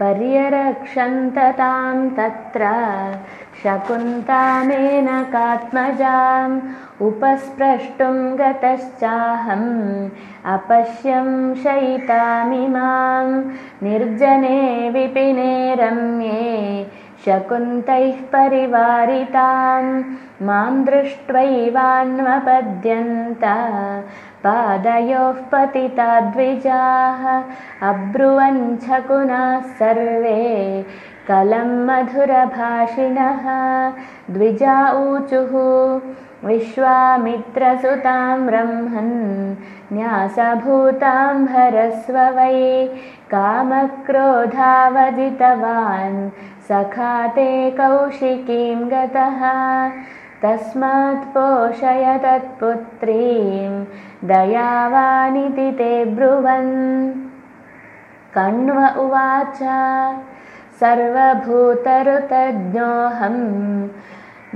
पर्यरक्षन्ततां तत्र शकुन्तामेनकात्मजाम् उपस्प्रष्टुं गतश्चाहम् अपश्यं शयितामिमां निर्जने विपिने रम्ये शकुन्तैः परिवारितां मां दृष्ट्वैवान्वपद्यन्त पादयोः पतिता द्विजाः अब्रुवञ्छकुनाः सर्वे कलं मधुरभाषिणः द्विजा ऊचुः विश्वामित्रसुतां ब्रह्मन् न्यासभूतां भरस्व वै कामक्रोधावदितवान् सखा ते कौशिकीं गतः तस्मात् पोषय तत्पुत्रीं दयावानिति ते ब्रुवन्। कण्व उवाच सर्वभूतऋतज्ञोऽहम्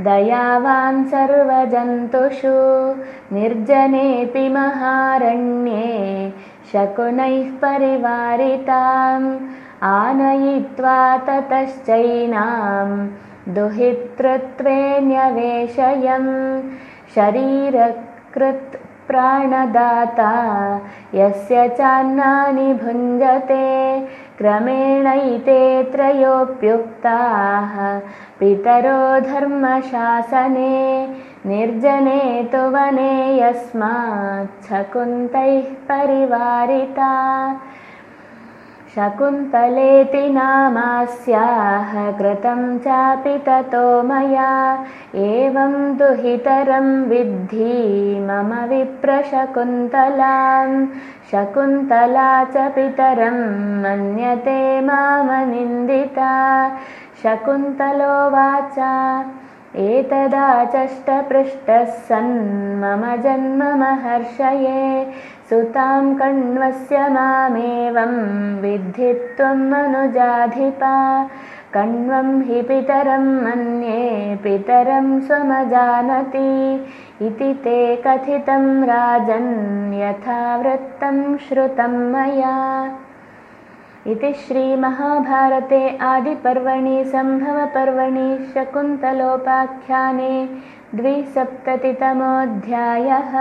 दयावान् सर्वजन्तुषु निर्जनेऽपि महारण्ये शकुनैः परिवारिताम् आनयित्वा ततश्चैनां दुहितृत्वे न्यवेशयम् शरीरकृत् प्राणदाता यस्य चान्नानि भुञ्जते क्रमेणैते त्रयोऽप्युक्ताः पितरो धर्मशासने निर्जने तु वने यस्मात् शकुन्तैः परिवारिता शकुन्तलेति नामास्याः कृतं चापि ततो मया। एवं दुहितरं विद्धि मम विप्रशकुन्तलां शकुन्तला च पितरं मन्यते मामनिन्दिता शकुन्तलोवाच एतदाचष्टपृष्टः सन् मम जन्म महर्षये सुतां कण्वस्य मामेवं विद्धि त्वम् अनुजाधिपा कण्वं हि पितरं मन्ये पितरं स्वमजानति। इति ते कथितं राजन् यथा वृत्तं श्रुतं मया। इति श्रीमहाभारते आदिपर्वणि सम्भवपर्वणि शकुन्तलोपाख्याने द्विसप्ततितमोऽध्यायः